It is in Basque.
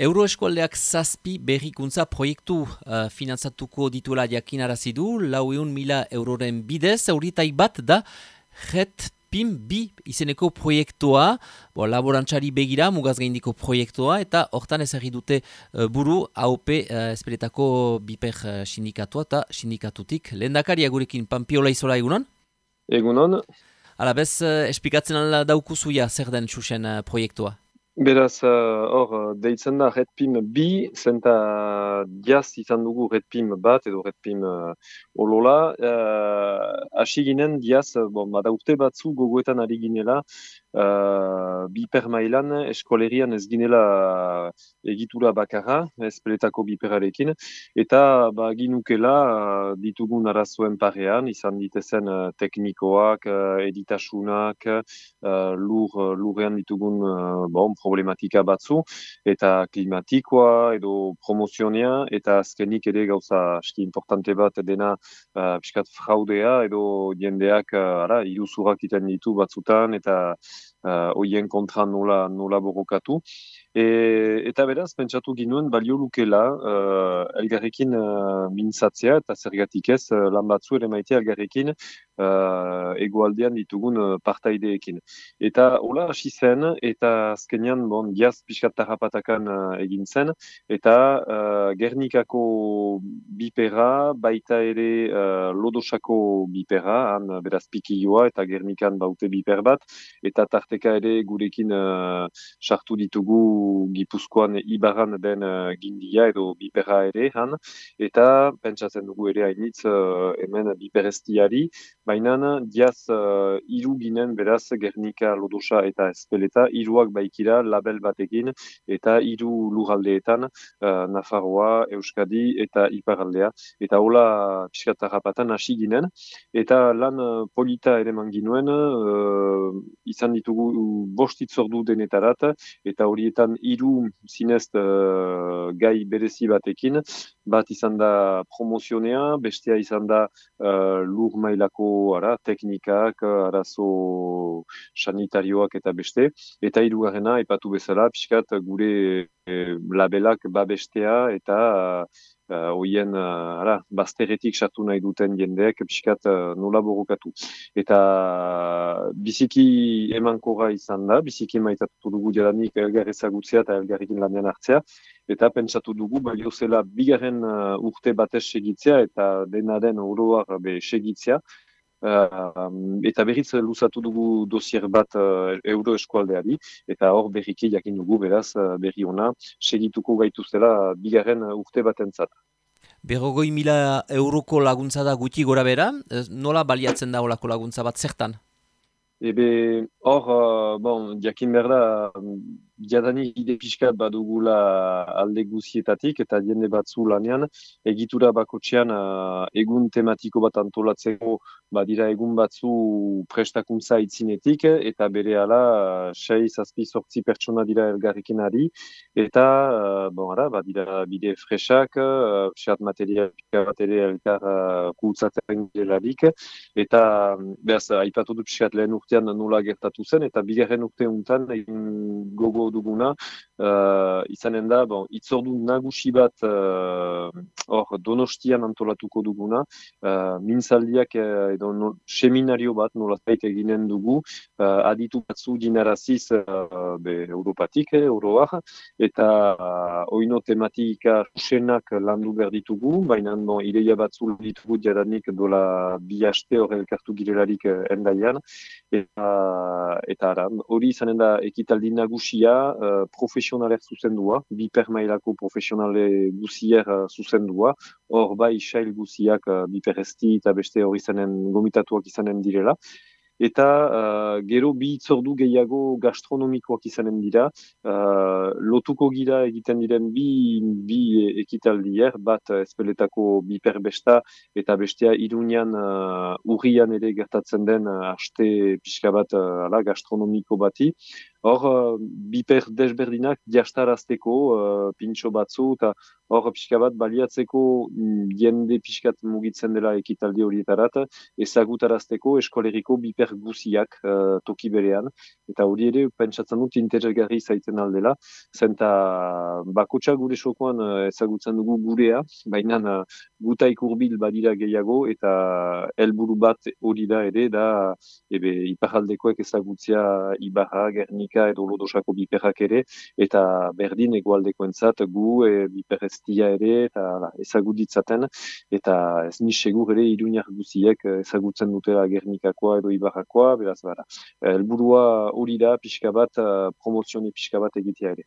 Euroeskualdeak zazpi berrikuntza proiektu uh, finantzatuko dituela jakinarazi du, lau eun mila euroren bidez, auritai bat da, jet PIM bi izeneko proiektua, bo, laborantzari begira mugaz gaindiko proiektua, eta hortan ezagri dute uh, buru AOP uh, esperetako biper uh, sindikatua eta sindikatutik. Lehendakari agurekin Pampiola izola egunon? Egunon. Hala bez, uh, espikatzen ala daukuzuia zer den txusen uh, proiektua? Beraz, uh, hor, uh, deitzen da Redpim bi, zenta diaz izan dugu Redpim bat edo Redpim uh, olola. Uh, Asi ginen diaz, bon, bada urte batzu gogoetan ari ginela, uh, biper mailan eskolerian ez ginela egitura bakarra, ez peletako biperarekin, eta ba, ginukela uh, ditugun arazoen parean, izan ditezen uh, teknikoak, uh, editasunak, lur, lurrean ditugun bon, problematika batzu, eta klimatikoa edo promozionea, eta azkenik ere gauza aski importante bat dena uh, fraudea edo jendeak uh, ara, iruzurak iten ditu batzutan, eta uh, oien kontra nola, nola borokatu. E, eta beraz, pentsatu ginuen balio lukela uh, elgarrekin uh, mintzatzea eta zergatik ez uh, lan batzu ere maitea elgarrekin uh, egoaldean ditugun uh, partaideekin. Eta hola hasi zen eta azkenean bon, jaz pixkat tarrapatakan uh, egin zen eta uh, Gernikako bipera baita ere uh, Lodosako bipera, han beraz pikioa eta Gernikan baute biper bat eta tarteka ere gurekin sartu ditugu Gipuzkoan Ibaran den uh, gindia edo bipera ere han, eta pentsatzen dugu ere hainitz uh, hemen biperestiari, baina diaz uh, iru ginen beraz Gernika, Lodosa eta Espeleta, iruak baikira label batekin eta iru lugaldeetan uh, Nafarroa, Euskadi eta Iparaldea. Eta hola piskatarrapatan hasi ginen, eta lan polita ere manginuen, uh, izan ditugu bostitzordu denetarat, eta horietan hiru zinez uh, gai berezi batekin, bat izan da promozionea, bestea izan da uh, lur mailako ara, teknikak, arazo sanitarioak eta beste, eta hirugarrena ipatu bezala, pixkat gure eh, labelak babestea eta uh, oien uh, ara, bazteretik sartu nahi duten jendeek pixkat uh, nola borokatu. Eta biziki emankora izan da, biziki maitatu dugu jadanik elgar ezagutzea eta elgarrikin lanean hartzea, eta pentsatu dugu balio zela bigarren uh, urte batez segitzea eta dena den oroar be segitzea, Uh, eta berriz luzatu dugu dosier bat uh, euro eskualdeari, eta hor berriki jakin dugu beraz uh, berri ona, segituko gaituztela bigarren urte bat entzat. Berrogoi mila euroko laguntza da guti gora bera, nola baliatzen da olako laguntza bat zertan? Ebe hor, uh, bon, jakin berda, jadanik ide pixkat badugula alde guzietatik eta jende batzu lanean egitura bakotxean uh, egun tematiko bat antolatzeko badira egun batzu prestakuntza itzinetik eta bere ala uh, sei zazpi sortzi pertsona dira elgarriken ari eta uh, bon, ara, badira bide fresak uh, xat material bat ere elkar kultzatzen gelarik eta behaz, aipatu du pixkat lehen urtean nola gertatu zen eta bigarren urte untan gogo duguna, uh, izanen da, bon, itzordu nagusi bat uh, hor donostian antolatuko duguna, uh, mintzaldiak edo no, seminario bat nolazpait eginen dugu, aditu batzu dinaraziz be, Europatik, eh, Euroak, eta oino tematika usenak landu behar ditugu, baina bon, ideia batzu ditugu jadanik dola bi haste hor elkartu girelarik endaian, eta, eta hori izanen da ekitaldi nagusia, uh, profesionaler zuzendua, biper mailako profesionale guzier uh, zuzendua, hor bai xail guziak uh, biper esti eta beste hori izanen gomitatuak izanen direla eta uh, gero bi itzordu gehiago gastronomikoak izanen dira. Uh, lotuko gira egiten diren bi, bi ekitaldier, bat espeletako bi perbesta eta bestea irunian uh, urrian ere gertatzen den uh, aste pixka bat uh, ala, gastronomiko bati. Hor uh, biper desberdinak diastarazteko uh, pintxo batzu eta hor pixka bat baliatzeko mm, jende pixkat mugitzen dela ekitaldi horietarat ezagutarazteko eskoleriko biper guziak uh, toki berean. Eta hori ere pentsatzen dut interesgarri zaiten aldela. Zenta bakotsa gure sokoan uh, ezagutzen dugu gurea baina uh, gutaik urbil badira gehiago eta helburu bat hori da ere da ebe iparaldekoek ezagutzia ibarra, gernika edo lodosako biperrak ere eta berdin egualdekoentzat gu e, biperreztia ere eta ezaguditzaten eta ez nisegur ere iruñar guziek ezagutzen dutela gernikakoa edo ibarrakoa, beraz bara. Elburua hori da pixka bat, promozioni pixka bat egitea ere.